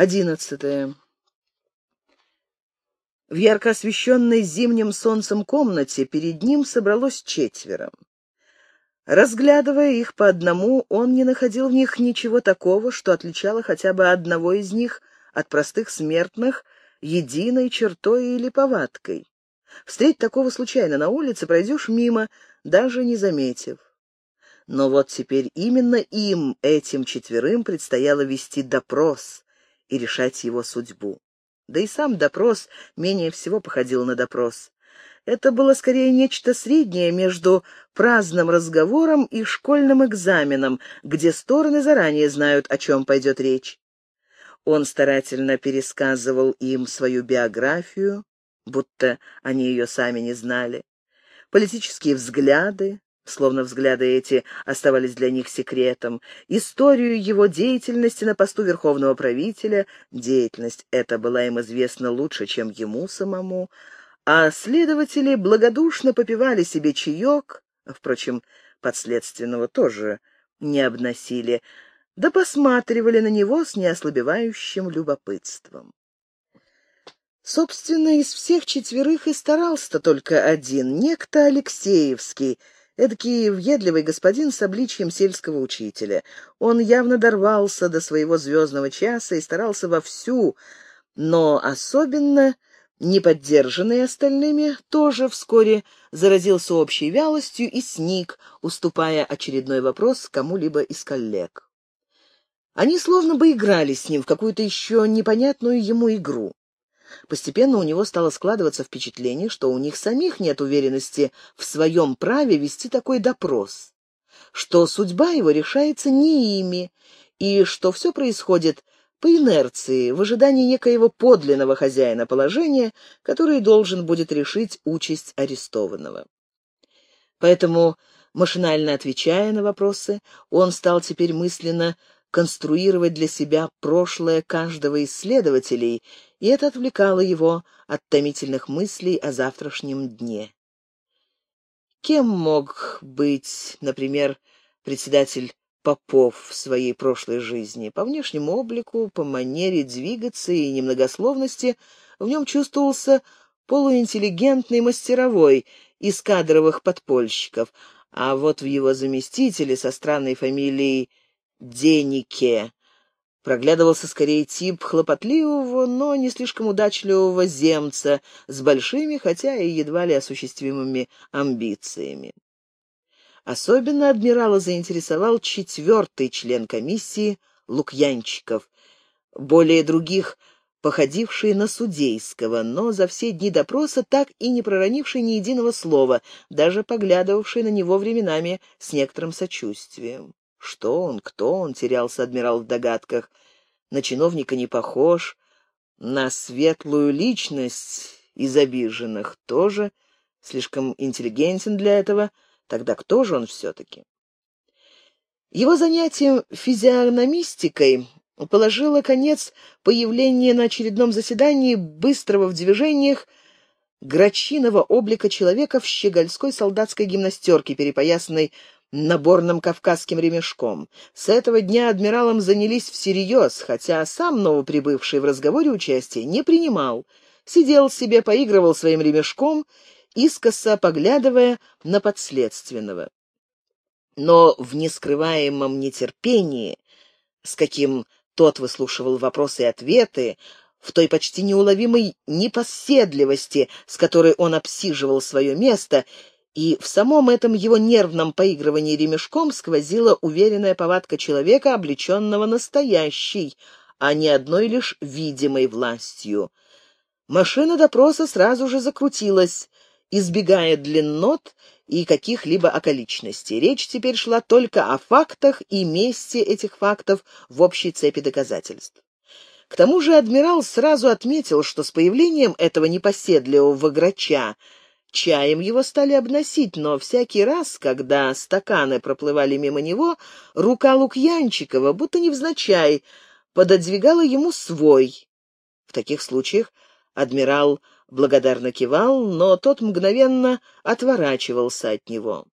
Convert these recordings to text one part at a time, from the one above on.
Одиннадцатое. В ярко освещенной зимним солнцем комнате перед ним собралось четверо. Разглядывая их по одному, он не находил в них ничего такого, что отличало хотя бы одного из них от простых смертных единой чертой или повадкой. Встреть такого случайно на улице, пройдешь мимо, даже не заметив. Но вот теперь именно им, этим четверым, предстояло вести допрос и решать его судьбу. Да и сам допрос менее всего походил на допрос. Это было скорее нечто среднее между праздным разговором и школьным экзаменом, где стороны заранее знают, о чем пойдет речь. Он старательно пересказывал им свою биографию, будто они ее сами не знали, политические взгляды, словно взгляды эти оставались для них секретом, историю его деятельности на посту верховного правителя, деятельность эта была им известна лучше, чем ему самому, а следователи благодушно попивали себе чаек, впрочем, подследственного тоже не обносили, да посматривали на него с неослабевающим любопытством. Собственно, из всех четверых и старался-то только один, некто Алексеевский, эдакий въедливый господин с обличьем сельского учителя. Он явно дорвался до своего звездного часа и старался вовсю, но особенно не поддержанный остальными, тоже вскоре заразился общей вялостью и сник, уступая очередной вопрос кому-либо из коллег. Они словно бы играли с ним в какую-то еще непонятную ему игру. Постепенно у него стало складываться впечатление, что у них самих нет уверенности в своем праве вести такой допрос, что судьба его решается не ими, и что все происходит по инерции, в ожидании некоего подлинного хозяина положения, который должен будет решить участь арестованного. Поэтому, машинально отвечая на вопросы, он стал теперь мысленно конструировать для себя прошлое каждого из следователей, и это отвлекало его от томительных мыслей о завтрашнем дне. Кем мог быть, например, председатель Попов в своей прошлой жизни? По внешнему облику, по манере двигаться и немногословности в нем чувствовался полуинтеллигентный мастеровой из кадровых подпольщиков, а вот в его заместителе со странной фамилией Денике. Проглядывался скорее тип хлопотливого, но не слишком удачливого земца с большими, хотя и едва ли осуществимыми амбициями. Особенно адмирала заинтересовал четвертый член комиссии Лукьянчиков, более других походивший на судейского, но за все дни допроса так и не проронивший ни единого слова, даже поглядывавший на него временами с некоторым сочувствием. Что он, кто он, терялся адмирал в догадках. На чиновника не похож, на светлую личность из обиженных тоже, слишком интеллигентен для этого, тогда кто же он все-таки? Его занятием физиономистикой положило конец появление на очередном заседании быстрого в движениях грачиного облика человека в щегольской солдатской гимнастерке, перепоясанной наборным кавказским ремешком. С этого дня адмиралом занялись всерьез, хотя сам новоприбывший в разговоре участия не принимал. Сидел себе, поигрывал своим ремешком, искоса поглядывая на подследственного. Но в нескрываемом нетерпении, с каким тот выслушивал вопросы и ответы, в той почти неуловимой непоседливости, с которой он обсиживал свое место, и в самом этом его нервном поигрывании ремешком сквозила уверенная повадка человека, облеченного настоящей, а не одной лишь видимой властью. Машина допроса сразу же закрутилась, избегая длиннот и каких-либо околичностей. Речь теперь шла только о фактах и месте этих фактов в общей цепи доказательств. К тому же адмирал сразу отметил, что с появлением этого непоседливого грача Чаем его стали обносить, но всякий раз, когда стаканы проплывали мимо него, рука Лукьянчикова, будто невзначай, пододвигала ему свой. В таких случаях адмирал благодарно кивал, но тот мгновенно отворачивался от него.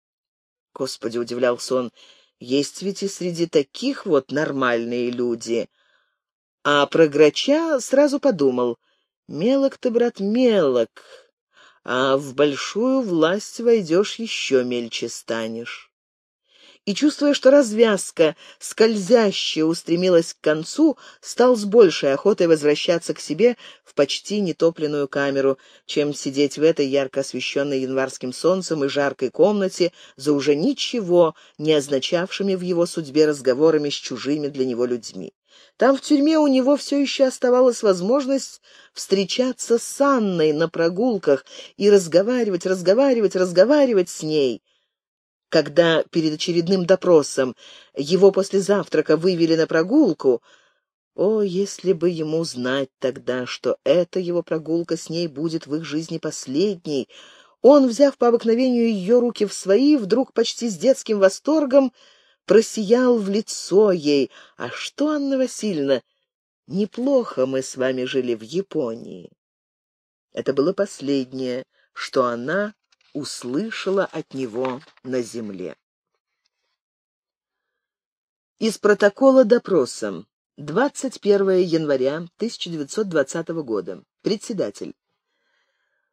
Господи, удивлялся он, есть ведь и среди таких вот нормальные люди. А про Грача сразу подумал, мелок ты, брат, мелок, а в большую власть войдешь, еще мельче станешь и, чувствуя, что развязка, скользящая, устремилась к концу, стал с большей охотой возвращаться к себе в почти нетопленную камеру, чем сидеть в этой ярко освещенной январским солнцем и жаркой комнате за уже ничего не означавшими в его судьбе разговорами с чужими для него людьми. Там в тюрьме у него все еще оставалась возможность встречаться с Анной на прогулках и разговаривать, разговаривать, разговаривать с ней — когда перед очередным допросом его после завтрака вывели на прогулку, о, если бы ему знать тогда, что эта его прогулка с ней будет в их жизни последней, он, взяв по обыкновению ее руки в свои, вдруг почти с детским восторгом просиял в лицо ей. «А что, Анна Васильевна, неплохо мы с вами жили в Японии». Это было последнее, что она услышала от него на земле. Из протокола допроса. 21 января 1920 года. Председатель.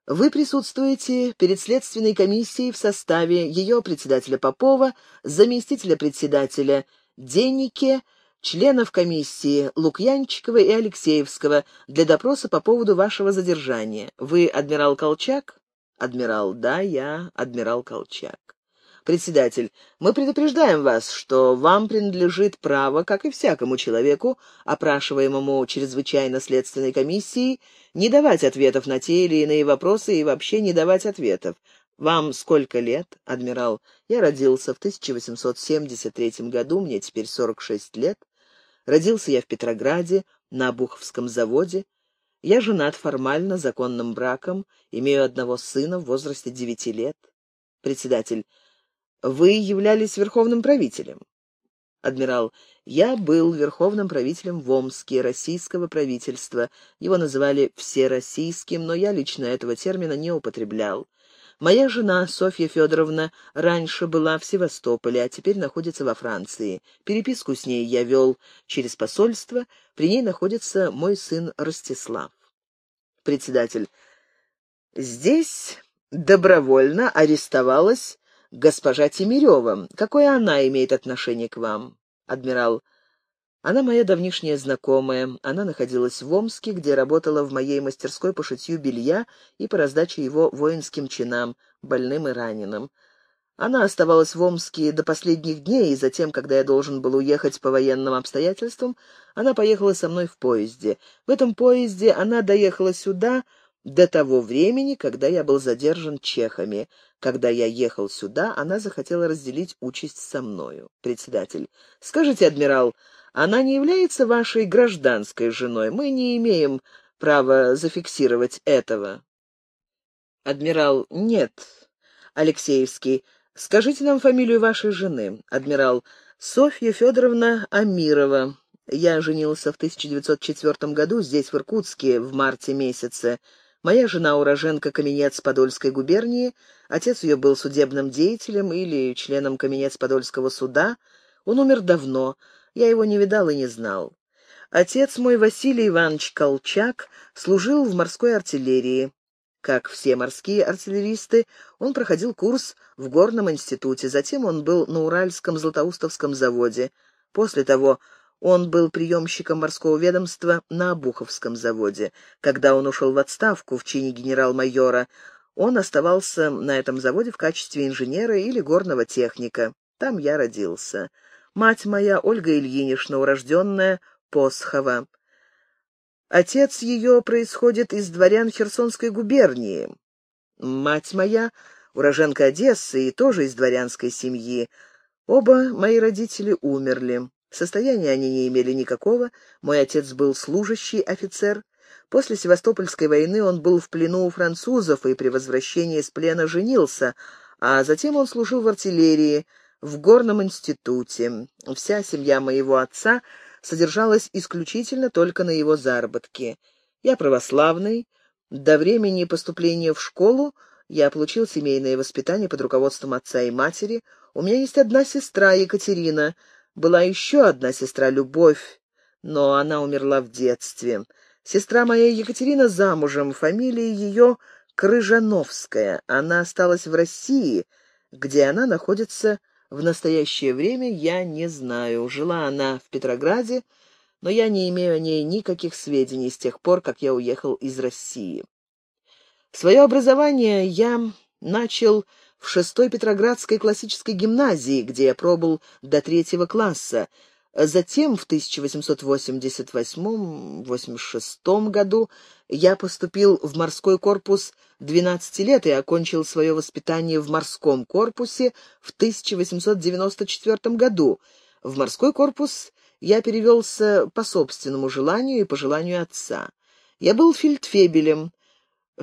Вы присутствуете перед следственной комиссией в составе ее председателя Попова, заместителя председателя Деннике, членов комиссии Лукьянчикова и Алексеевского для допроса по поводу вашего задержания. Вы адмирал Колчак? Адмирал, да, я адмирал Колчак. Председатель, мы предупреждаем вас, что вам принадлежит право, как и всякому человеку, опрашиваемому чрезвычайно следственной комиссией, не давать ответов на те или иные вопросы и вообще не давать ответов. Вам сколько лет, адмирал? Я родился в 1873 году, мне теперь 46 лет. Родился я в Петрограде, на Буховском заводе. Я женат формально, законным браком, имею одного сына в возрасте девяти лет. Председатель, вы являлись верховным правителем. Адмирал, я был верховным правителем в Омске, российского правительства. Его называли всероссийским, но я лично этого термина не употреблял. Моя жена, Софья Федоровна, раньше была в Севастополе, а теперь находится во Франции. Переписку с ней я вел через посольство, при ней находится мой сын Ростислав. Председатель. Здесь добровольно арестовалась госпожа Тимирева. Какое она имеет отношение к вам? Адмирал. Она моя давнишняя знакомая. Она находилась в Омске, где работала в моей мастерской по шитью белья и по раздаче его воинским чинам, больным и раненым. Она оставалась в Омске до последних дней, и затем, когда я должен был уехать по военным обстоятельствам, она поехала со мной в поезде. В этом поезде она доехала сюда до того времени, когда я был задержан чехами. Когда я ехал сюда, она захотела разделить участь со мною. Председатель. Скажите, адмирал, она не является вашей гражданской женой. Мы не имеем права зафиксировать этого. Адмирал, нет. Алексеевский, скажите нам фамилию вашей жены. Адмирал, Софья Федоровна Амирова. Я женился в 1904 году здесь, в Иркутске, в марте месяце. Моя жена уроженка Каменец Подольской губернии, отец ее был судебным деятелем или членом Каменец Подольского суда. Он умер давно, я его не видал и не знал. Отец мой, Василий Иванович Колчак, служил в морской артиллерии. Как все морские артиллеристы, он проходил курс в горном институте, затем он был на Уральском Златоустовском заводе. После того он был приемщиком морского ведомства на Обуховском заводе. Когда он ушел в отставку в чине генерал-майора, он оставался на этом заводе в качестве инженера или горного техника. Там я родился. Мать моя Ольга Ильинична, урожденная Посхова. Отец ее происходит из дворян Херсонской губернии. Мать моя уроженка Одессы и тоже из дворянской семьи. Оба мои родители умерли. Состояния они не имели никакого. Мой отец был служащий офицер. После Севастопольской войны он был в плену у французов и при возвращении из плена женился, а затем он служил в артиллерии, в горном институте. Вся семья моего отца содержалась исключительно только на его заработки. Я православный. До времени поступления в школу я получил семейное воспитание под руководством отца и матери. У меня есть одна сестра, Екатерина. Была еще одна сестра, Любовь. но она умерла в детстве. Сестра моя Екатерина замужем, фамилия ее Крыжановская. Она осталась в России, где она находится в настоящее время, я не знаю. Жила она в Петрограде, но я не имею о ней никаких сведений с тех пор, как я уехал из России. Свое образование я начал в шестой Петроградской классической гимназии, где я пробыл до третьего класса. Затем, в 1888-86 году, я поступил в морской корпус 12 лет и окончил свое воспитание в морском корпусе в 1894 году. В морской корпус я перевелся по собственному желанию и по желанию отца. Я был фельдфебелем.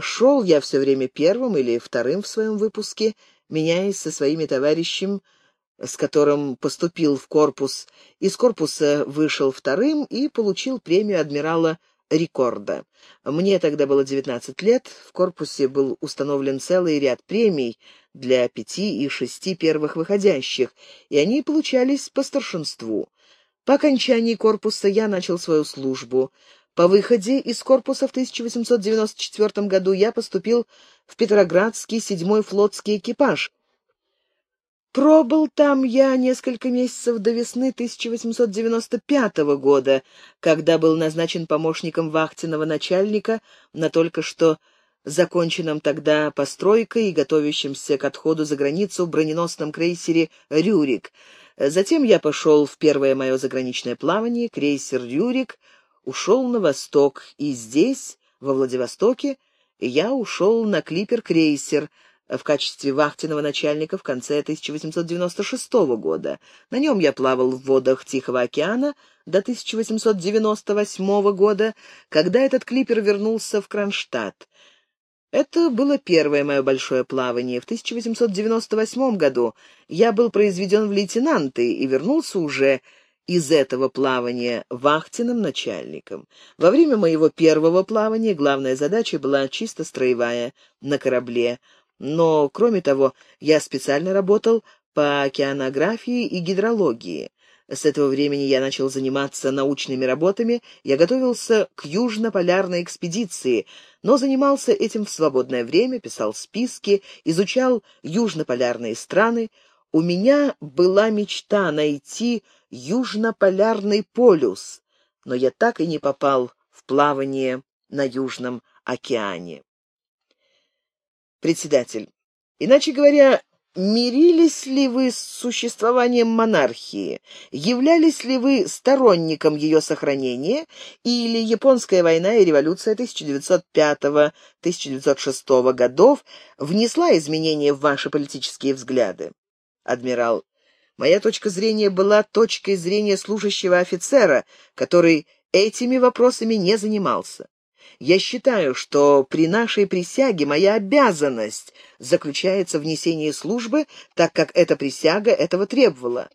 Шел я все время первым или вторым в своем выпуске, меняясь со своими товарищем, с которым поступил в корпус. Из корпуса вышел вторым и получил премию адмирала Рекорда. Мне тогда было 19 лет, в корпусе был установлен целый ряд премий для пяти и шести первых выходящих, и они получались по старшинству. По окончании корпуса я начал свою службу. По выходе из корпуса в 1894 году я поступил в Петроградский седьмой флотский экипаж. Пробыл там я несколько месяцев до весны 1895 года, когда был назначен помощником вахтенного начальника на только что законченном тогда постройкой и готовящемся к отходу за границу броненосном крейсере «Рюрик», Затем я пошел в первое мое заграничное плавание, крейсер «Рюрик», ушел на восток, и здесь, во Владивостоке, я ушел на клипер-крейсер в качестве вахтенного начальника в конце 1896 года. На нем я плавал в водах Тихого океана до 1898 года, когда этот клипер вернулся в Кронштадт. Это было первое мое большое плавание. В 1898 году я был произведен в лейтенанты и вернулся уже из этого плавания вахтенным начальником. Во время моего первого плавания главная задача была чисто строевая на корабле, но, кроме того, я специально работал по океанографии и гидрологии. С этого времени я начал заниматься научными работами, я готовился к южно-полярной экспедиции, но занимался этим в свободное время, писал списки, изучал южно-полярные страны. У меня была мечта найти южно-полярный полюс, но я так и не попал в плавание на Южном океане. Председатель. Иначе говоря, Мирились ли вы с существованием монархии? Являлись ли вы сторонником ее сохранения? Или японская война и революция 1905-1906 годов внесла изменения в ваши политические взгляды? Адмирал, моя точка зрения была точкой зрения служащего офицера, который этими вопросами не занимался. Я считаю, что при нашей присяге моя обязанность заключается в несении службы, так как эта присяга этого требовала.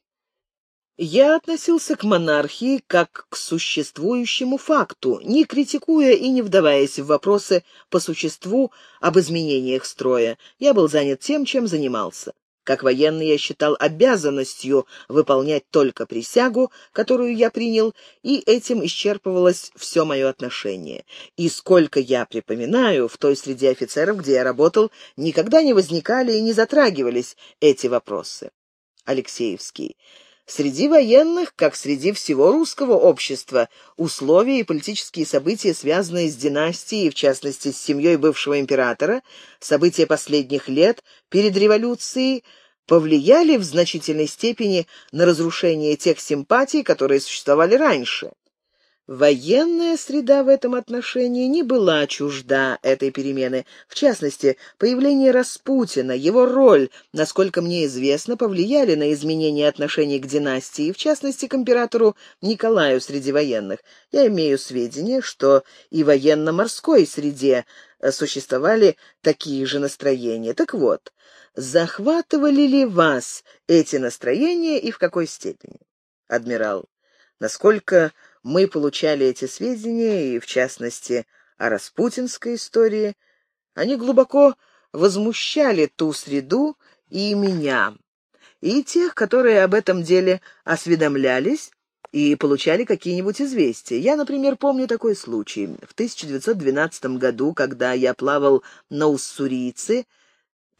Я относился к монархии как к существующему факту, не критикуя и не вдаваясь в вопросы по существу об изменениях строя. Я был занят тем, чем занимался. Как военный я считал обязанностью выполнять только присягу, которую я принял, и этим исчерпывалось все мое отношение. И сколько я припоминаю, в той среде офицеров, где я работал, никогда не возникали и не затрагивались эти вопросы. Алексеевский. Среди военных, как среди всего русского общества, условия и политические события, связанные с династией, в частности, с семьей бывшего императора, события последних лет перед революцией, повлияли в значительной степени на разрушение тех симпатий, которые существовали раньше. Военная среда в этом отношении не была чужда этой перемены. В частности, появление Распутина, его роль, насколько мне известно, повлияли на изменение отношений к династии, в частности, к императору Николаю среди военных. Я имею сведения, что и военно-морской среде э, существовали такие же настроения. Так вот, захватывали ли вас эти настроения и в какой степени? Адмирал, насколько мы получали эти сведения, и, в частности, о распутинской истории, они глубоко возмущали ту среду и меня, и тех, которые об этом деле осведомлялись, и получали какие-нибудь известия. Я, например, помню такой случай. В 1912 году, когда я плавал на Уссурийце,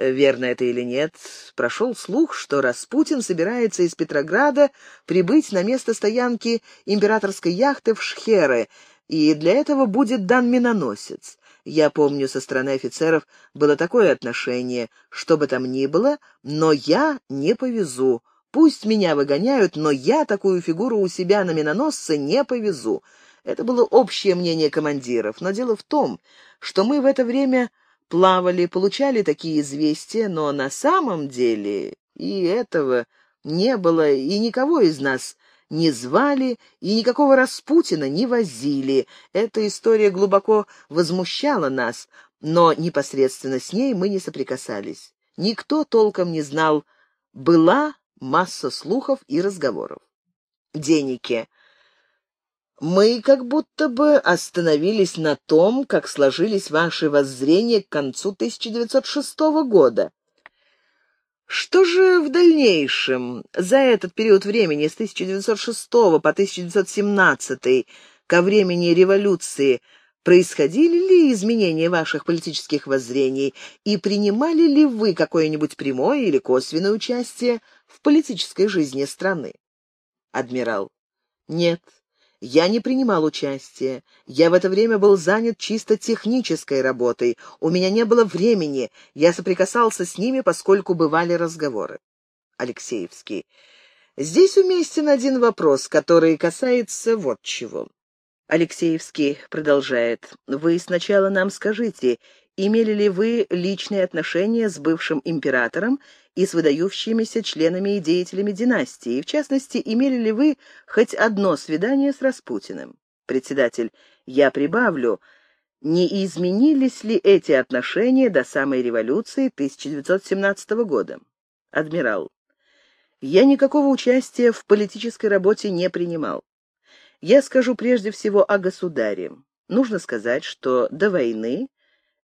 верно это или нет, прошел слух, что Распутин собирается из Петрограда прибыть на место стоянки императорской яхты в Шхеры, и для этого будет дан миноносец. Я помню, со стороны офицеров было такое отношение, что бы там ни было, но я не повезу. Пусть меня выгоняют, но я такую фигуру у себя на миноносце не повезу. Это было общее мнение командиров, но дело в том, что мы в это время плавали, получали такие известия, но на самом деле и этого не было, и никого из нас не звали и никакого Распутина не возили. Эта история глубоко возмущала нас, но непосредственно с ней мы не соприкасались. Никто толком не знал, была масса слухов и разговоров. Деники. Мы как будто бы остановились на том, как сложились ваши воззрения к концу 1906 года. Что же в дальнейшем, за этот период времени, с 1906 по 1917, ко времени революции, происходили ли изменения ваших политических воззрений и принимали ли вы какое-нибудь прямое или косвенное участие в политической жизни страны? Адмирал. Нет, я не принимал участия. Я в это время был занят чисто технической работой. У меня не было времени. Я соприкасался с ними, поскольку бывали разговоры. Алексеевский. Здесь уместен один вопрос, который касается вот чего. Алексеевский продолжает. Вы сначала нам скажите, имели ли вы личные отношения с бывшим императором и с выдающимися членами и деятелями династии, в частности, имели ли вы хоть одно свидание с Распутиным? Председатель, я прибавлю, не изменились ли эти отношения до самой революции 1917 года? Адмирал, я никакого участия в политической работе не принимал. Я скажу прежде всего о государе. Нужно сказать, что до войны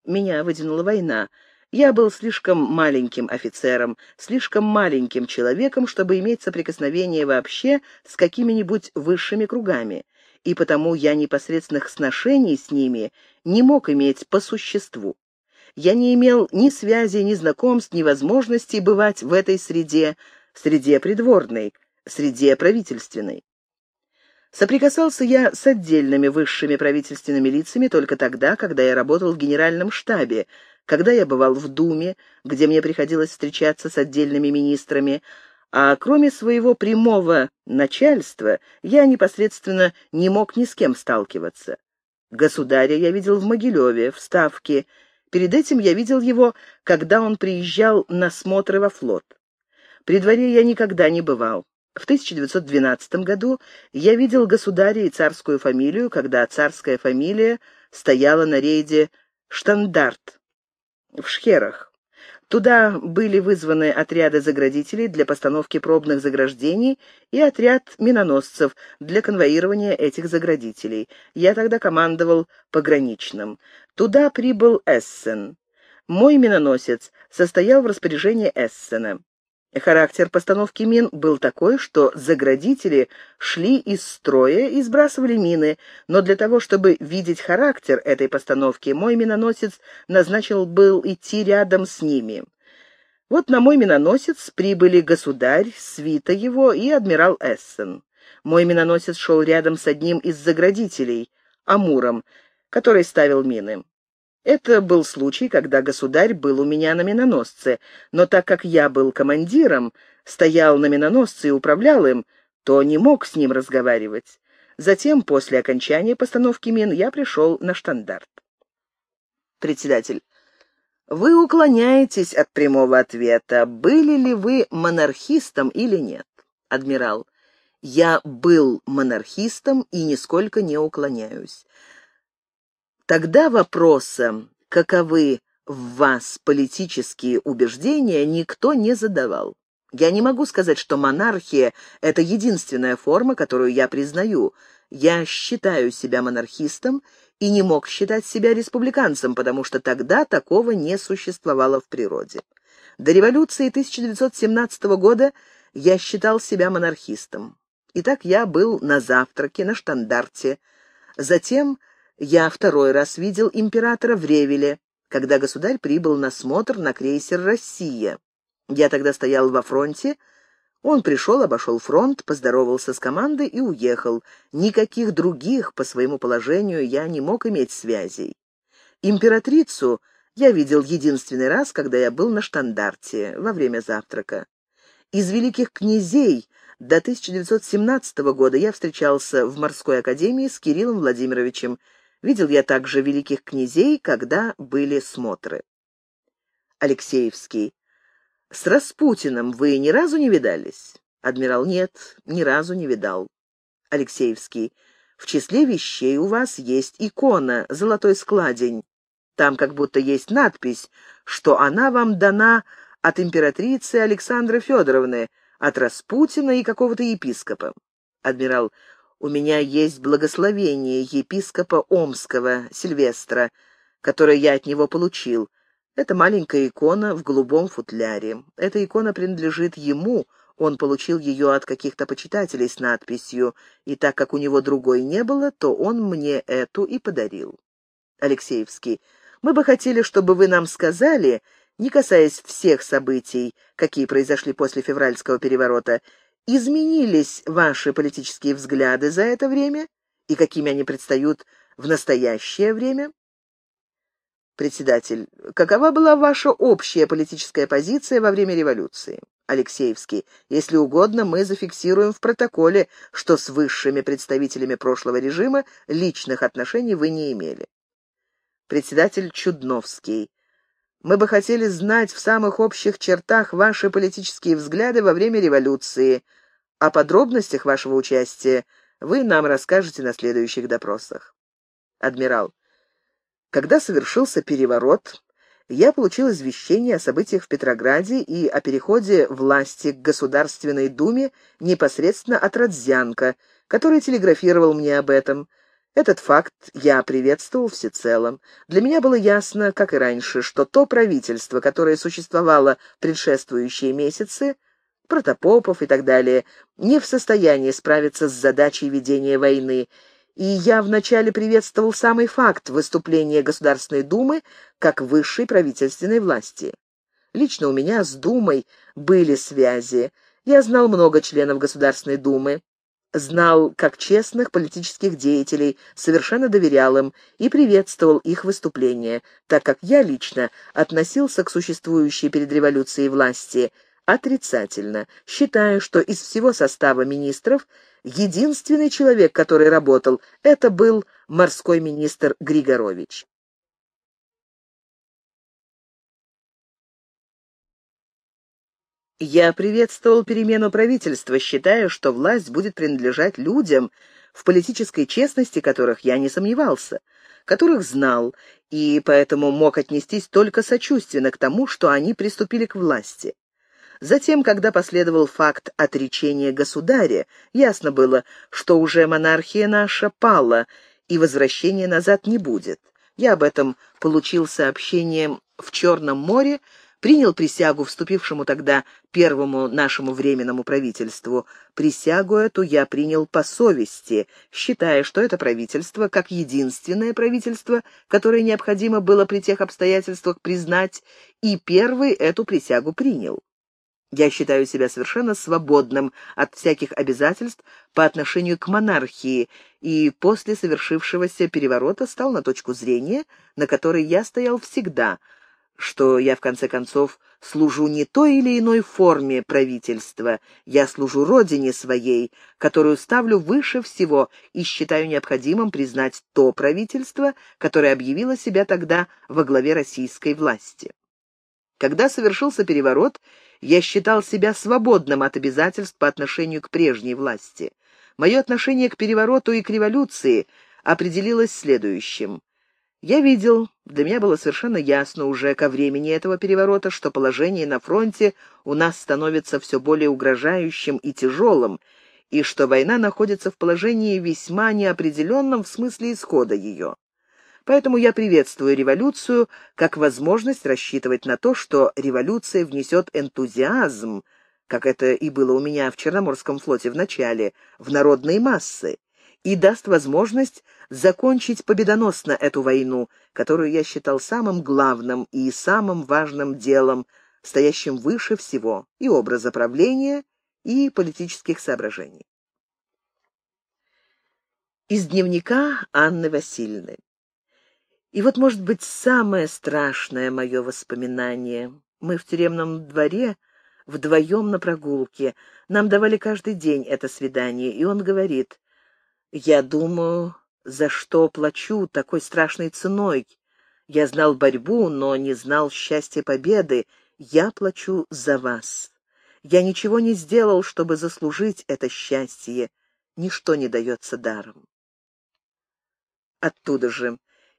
меня выдвинула война, я был слишком маленьким офицером, слишком маленьким человеком, чтобы иметь соприкосновение вообще с какими-нибудь высшими кругами, и потому я непосредственных сношений с ними не мог иметь по существу. Я не имел ни связи, ни знакомств, ни возможностей бывать в этой среде, среде придворной, среде правительственной. Соприкасался я с отдельными высшими правительственными лицами только тогда, когда я работал в генеральном штабе, когда я бывал в Думе, где мне приходилось встречаться с отдельными министрами, а кроме своего прямого начальства я непосредственно не мог ни с кем сталкиваться. Государя я видел в Могилеве, в Ставке. Перед этим я видел его, когда он приезжал на смотры во флот. При дворе я никогда не бывал. В 1912 году я видел государя и царскую фамилию, когда царская фамилия стояла на рейде «Штандарт» в Шхерах. Туда были вызваны отряды заградителей для постановки пробных заграждений и отряд миноносцев для конвоирования этих заградителей. Я тогда командовал пограничным. Туда прибыл Эссен. Мой миноносец состоял в распоряжении Эссена. Характер постановки мин был такой, что заградители шли из строя и сбрасывали мины, но для того, чтобы видеть характер этой постановки, мой миноносец назначил был идти рядом с ними. Вот на мой миноносец прибыли государь, свита его и адмирал Эссен. Мой миноносец шел рядом с одним из заградителей, Амуром, который ставил мины. Это был случай, когда государь был у меня на миноносце, но так как я был командиром, стоял на миноносце и управлял им, то не мог с ним разговаривать. Затем, после окончания постановки мин, я пришел на штандарт. Председатель. Вы уклоняетесь от прямого ответа, были ли вы монархистом или нет. Адмирал. Я был монархистом и нисколько не уклоняюсь. Тогда вопроса, каковы в вас политические убеждения, никто не задавал. Я не могу сказать, что монархия — это единственная форма, которую я признаю. Я считаю себя монархистом и не мог считать себя республиканцем, потому что тогда такого не существовало в природе. До революции 1917 года я считал себя монархистом. Итак, я был на завтраке, на штандарте. Затем я второй раз видел императора в Ревеле, когда государь прибыл на смотр на крейсер «Россия». Я тогда стоял во фронте, он пришел, обошел фронт, поздоровался с командой и уехал. Никаких других по своему положению я не мог иметь связей. Императрицу я видел единственный раз, когда я был на штандарте, во время завтрака. Из великих князей до 1917 года я встречался в морской академии с Кириллом Владимировичем. Видел я также великих князей, когда были смотры. Алексеевский. С Распутиным вы ни разу не видались? Адмирал. Нет, ни разу не видал. Алексеевский. В числе вещей у вас есть икона, золотой складень. Там как будто есть надпись, что она вам дана от императрицы Александры Федоровны, от Распутина и какого-то епископа. Адмирал, у меня есть благословение епископа Омского, Сильвестра, которое я от него получил. Это маленькая икона в голубом футляре. Эта икона принадлежит ему, он получил ее от каких-то почитателей с надписью, и так как у него другой не было, то он мне эту и подарил. Алексеевский, мы бы хотели, чтобы вы нам сказали, не касаясь всех событий, какие произошли после февральского переворота, изменились ваши политические взгляды за это время и какими они предстают в настоящее время? Председатель, какова была ваша общая политическая позиция во время революции? Алексеевский, если угодно, мы зафиксируем в протоколе, что с высшими представителями прошлого режима личных отношений вы не имели. Председатель Чудновский. Мы бы хотели знать в самых общих чертах ваши политические взгляды во время революции. О подробностях вашего участия вы нам расскажете на следующих допросах. Адмирал. Когда совершился переворот, я получил извещение о событиях в Петрограде и о переходе власти к Государственной Думе непосредственно от Родзянко, который телеграфировал мне об этом – этот факт я приветствовал всецело. Для меня было ясно, как и раньше, что то правительство, которое существовало предшествующие месяцы, Протопопов и так далее, не в состоянии справиться с задачей ведения войны, и я вначале приветствовал самый факт выступления Государственной Думы как высшей правительственной власти. Лично у меня с Думой были связи. Я знал много членов Государственной Думы знал как честных политических деятелей, совершенно доверял им и приветствовал их выступления, так как я лично относился к существующей перед революцией власти отрицательно, считая, что из всего состава министров единственный человек, который работал, это был морской министр Григорович. Я приветствовал перемену правительства, считая, что власть будет принадлежать людям, в политической честности которых я не сомневался, которых знал, и поэтому мог отнестись только сочувственно к тому, что они приступили к власти. Затем, когда последовал факт отречения государя, ясно было, что уже монархия наша пала, и возвращения назад не будет. Я об этом получил сообщение в Черном море принял присягу вступившему тогда первому нашему временному правительству. Присягу эту я принял по совести, считая, что это правительство, как единственное правительство, которое необходимо было при тех обстоятельствах признать, и первый эту присягу принял. Я считаю себя совершенно свободным от всяких обязательств по отношению к монархии, и после совершившегося переворота стал на точку зрения, на которой я стоял всегда — что я, в конце концов, служу не той или иной форме правительства, я служу родине своей, которую ставлю выше всего и считаю необходимым признать то правительство, которое объявило себя тогда во главе российской власти. Когда совершился переворот, я считал себя свободным от обязательств по отношению к прежней власти. Мое отношение к перевороту и к революции определилось следующим. Я видел, для меня было совершенно ясно уже ко времени этого переворота, что положение на фронте у нас становится все более угрожающим и тяжелым, и что война находится в положении весьма неопределенном в смысле исхода ее. Поэтому я приветствую революцию как возможность рассчитывать на то, что революция внесет энтузиазм, как это и было у меня в Черноморском флоте в начале, в народные массы, и даст возможность закончить победоносно эту войну, которую я считал самым главным и самым важным делом, стоящим выше всего и образа правления, и политических соображений. Из дневника Анны Васильевны. И вот, может быть, самое страшное мое воспоминание. Мы в тюремном дворе вдвоем на прогулке. Нам давали каждый день это свидание, и он говорит, «Я думаю, за что плачу такой страшной ценой. Я знал борьбу, но не знал счастья победы. Я плачу за вас. Я ничего не сделал, чтобы заслужить это счастье. Ничто не дается даром». Оттуда же.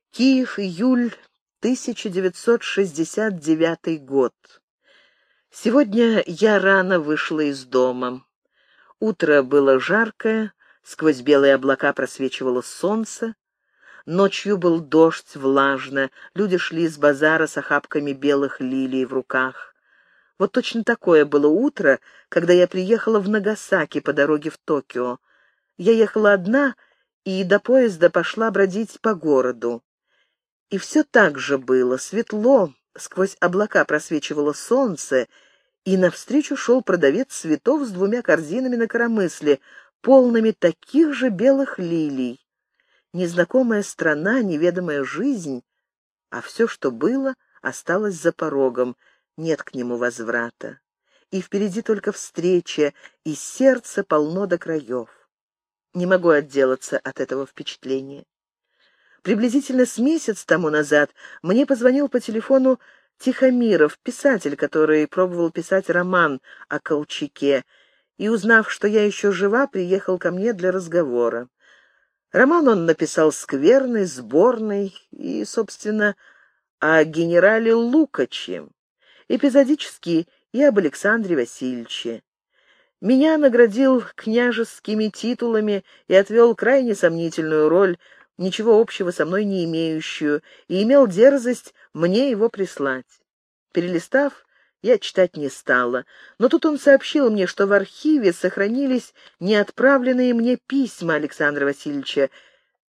Киев, июль 1969 год. Сегодня я рано вышла из дома. Утро было жаркое, сквозь белые облака просвечивало солнце. Ночью был дождь, влажно, люди шли с базара с охапками белых лилий в руках. Вот точно такое было утро, когда я приехала в Нагасаки по дороге в Токио. Я ехала одна и до поезда пошла бродить по городу. И все так же было, светло, сквозь облака просвечивало солнце, и навстречу шел продавец цветов с двумя корзинами на коромысле, полными таких же белых лилий. Незнакомая страна, неведомая жизнь, а все, что было, осталось за порогом, нет к нему возврата. И впереди только встреча, и сердце полно до краев. Не могу отделаться от этого впечатления. Приблизительно с месяц тому назад мне позвонил по телефону Тихомиров, писатель, который пробовал писать роман о Колчаке, и, узнав, что я еще жива, приехал ко мне для разговора. Роман он написал скверный, сборный и, собственно, о генерале Лукаче, эпизодически и об Александре Васильевиче. Меня наградил княжескими титулами и отвел крайне сомнительную роль ничего общего со мной не имеющую, и имел дерзость мне его прислать. Перелистав, я читать не стала, но тут он сообщил мне, что в архиве сохранились неотправленные мне письма Александра Васильевича,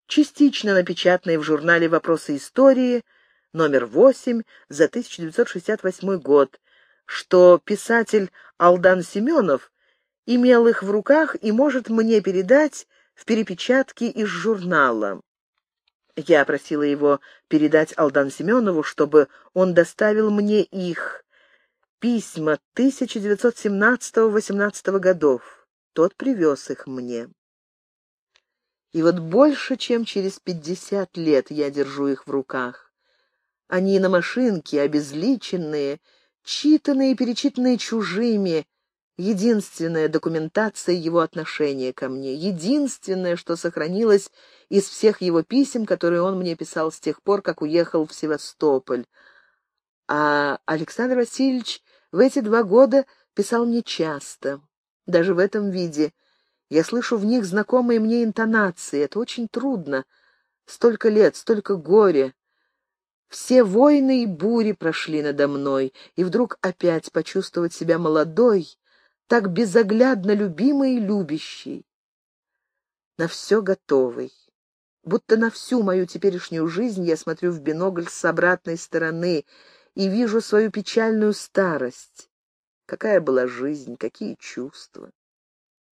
частично напечатанные в журнале «Вопросы истории», номер 8 за 1968 год, что писатель Алдан Семенов имел их в руках и может мне передать в перепечатке из журнала. Я просила его передать Алдан Семенову, чтобы он доставил мне их. Письма 1917-18 годов. Тот привез их мне. И вот больше, чем через пятьдесят лет я держу их в руках. Они на машинке, обезличенные, читанные и перечитанные чужими, единственная документация его отношения ко мне, единственное, что сохранилось из всех его писем, которые он мне писал с тех пор, как уехал в Севастополь. А Александр Васильевич в эти два года писал мне часто, даже в этом виде. Я слышу в них знакомые мне интонации, это очень трудно. Столько лет, столько горя. Все войны и бури прошли надо мной, и вдруг опять почувствовать себя молодой, так безоглядно любимый и любящий, на все готовый. Будто на всю мою теперешнюю жизнь я смотрю в бинокль с обратной стороны и вижу свою печальную старость. Какая была жизнь, какие чувства.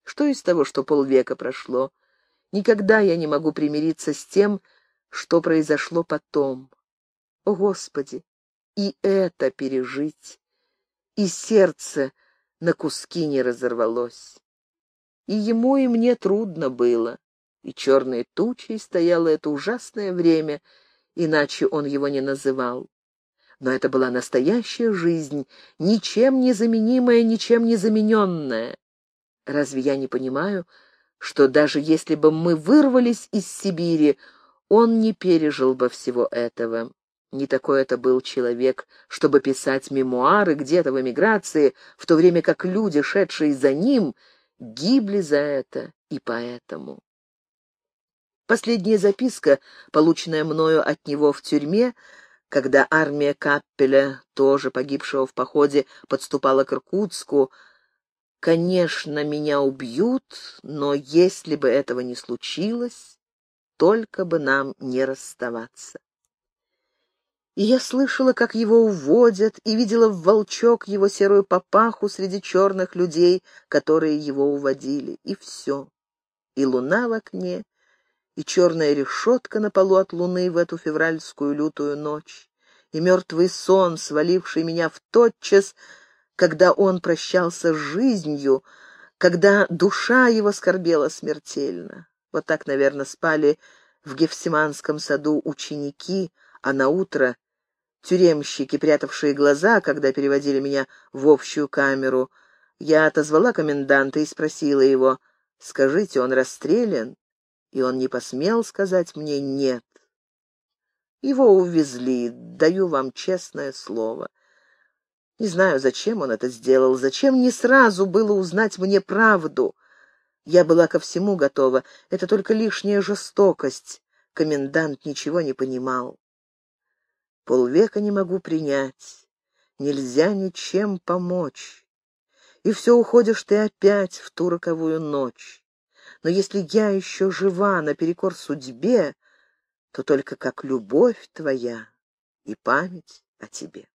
Что из того, что полвека прошло? Никогда я не могу примириться с тем, что произошло потом. О, Господи! И это пережить, и сердце — на куски не разорвалось. И ему, и мне трудно было, и черной тучей стояло это ужасное время, иначе он его не называл. Но это была настоящая жизнь, ничем не заменимая, ничем не замененная. Разве я не понимаю, что даже если бы мы вырвались из Сибири, он не пережил бы всего этого? Не такой это был человек, чтобы писать мемуары где-то в эмиграции, в то время как люди, шедшие за ним, гибли за это и поэтому. Последняя записка, полученная мною от него в тюрьме, когда армия Каппеля, тоже погибшего в походе, подступала к Иркутску, Конечно, меня убьют, но если бы этого не случилось, только бы нам не расставаться. И я слышала, как его уводят, и видела в волчок его серую папаху среди черных людей, которые его уводили. И все. И луна в окне, и черная решетка на полу от луны в эту февральскую лютую ночь, и мертвый сон, сваливший меня в тотчас, когда он прощался с жизнью, когда душа его скорбела смертельно. Вот так, наверное, спали в Гефсиманском саду ученики, а на утро тюремщики, прятавшие глаза, когда переводили меня в общую камеру. Я отозвала коменданта и спросила его, «Скажите, он расстрелян?» И он не посмел сказать мне «нет». Его увезли, даю вам честное слово. Не знаю, зачем он это сделал, зачем не сразу было узнать мне правду. Я была ко всему готова, это только лишняя жестокость. Комендант ничего не понимал. Полвека не могу принять, нельзя ничем помочь. И все уходишь ты опять в ту роковую ночь. Но если я еще жива наперекор судьбе, то только как любовь твоя и память о тебе.